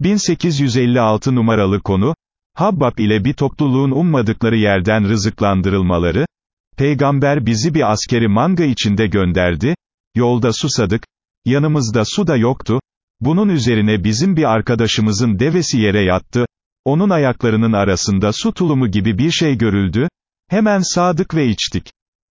1856 numaralı konu, Habbab ile bir topluluğun ummadıkları yerden rızıklandırılmaları, Peygamber bizi bir askeri manga içinde gönderdi, yolda susadık, yanımızda su da yoktu, bunun üzerine bizim bir arkadaşımızın devesi yere yattı, onun ayaklarının arasında su tulumu gibi bir şey görüldü, hemen sağdık ve içtik.